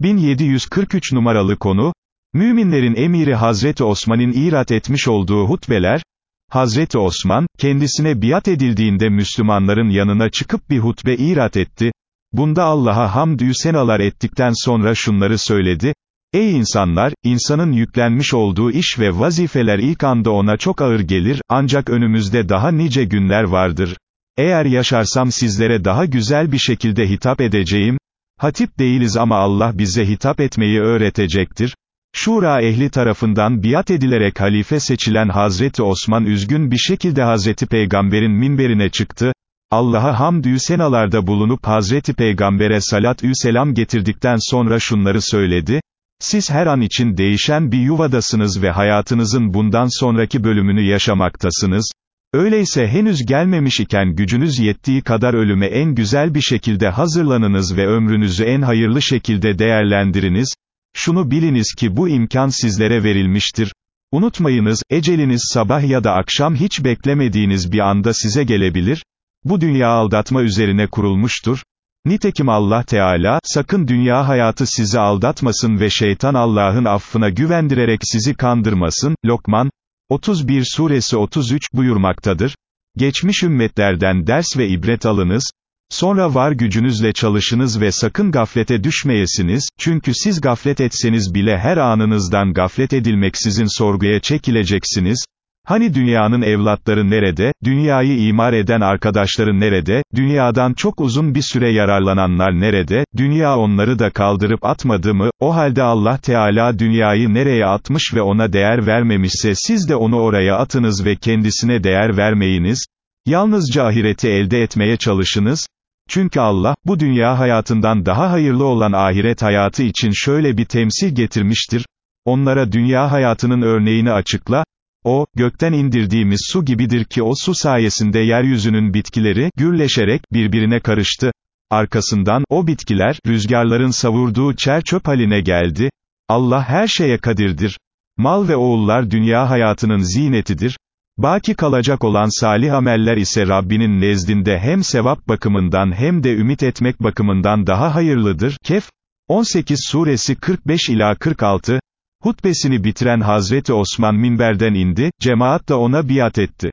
1743 numaralı konu, Müminlerin emiri Hazreti Osman'ın irat etmiş olduğu hutbeler, Hazreti Osman, kendisine biat edildiğinde Müslümanların yanına çıkıp bir hutbe irat etti, bunda Allah'a hamdü senalar ettikten sonra şunları söyledi, Ey insanlar, insanın yüklenmiş olduğu iş ve vazifeler ilk anda ona çok ağır gelir, ancak önümüzde daha nice günler vardır. Eğer yaşarsam sizlere daha güzel bir şekilde hitap edeceğim, hatip değiliz ama Allah bize hitap etmeyi öğretecektir. Şura ehli tarafından biat edilerek halife seçilen Hazreti Osman üzgün bir şekilde Hazreti Peygamber'in minberine çıktı, Allah'a hamdü senalarda bulunup Hazreti Peygamber'e salat-ü selam getirdikten sonra şunları söyledi, siz her an için değişen bir yuvadasınız ve hayatınızın bundan sonraki bölümünü yaşamaktasınız, öyleyse henüz gelmemiş iken gücünüz yettiği kadar ölüme en güzel bir şekilde hazırlanınız ve ömrünüzü en hayırlı şekilde değerlendiriniz, şunu biliniz ki bu imkan sizlere verilmiştir. Unutmayınız, eceliniz sabah ya da akşam hiç beklemediğiniz bir anda size gelebilir. Bu dünya aldatma üzerine kurulmuştur. Nitekim Allah Teala, sakın dünya hayatı sizi aldatmasın ve şeytan Allah'ın affına güvendirerek sizi kandırmasın, Lokman, 31 suresi 33 buyurmaktadır. Geçmiş ümmetlerden ders ve ibret alınız, Sonra var gücünüzle çalışınız ve sakın gaflete düşmeyesiniz, çünkü siz gaflet etseniz bile her anınızdan gaflet edilmeksizin sorguya çekileceksiniz. Hani dünyanın evlatları nerede, dünyayı imar eden arkadaşları nerede, dünyadan çok uzun bir süre yararlananlar nerede, dünya onları da kaldırıp atmadı mı, o halde Allah Teala dünyayı nereye atmış ve ona değer vermemişse siz de onu oraya atınız ve kendisine değer vermeyiniz, yalnızca ahireti elde etmeye çalışınız, çünkü Allah, bu dünya hayatından daha hayırlı olan ahiret hayatı için şöyle bir temsil getirmiştir, onlara dünya hayatının örneğini açıkla, o, gökten indirdiğimiz su gibidir ki o su sayesinde yeryüzünün bitkileri, gürleşerek, birbirine karıştı, arkasından, o bitkiler, rüzgarların savurduğu çer çöp haline geldi, Allah her şeye kadirdir, mal ve oğullar dünya hayatının zinetidir, Baki kalacak olan salih ameller ise Rabbinin nezdinde hem sevap bakımından hem de ümit etmek bakımından daha hayırlıdır. Kehf, 18 suresi 45 ila 46, hutbesini bitiren Hazreti Osman minberden indi, cemaat da ona biat etti.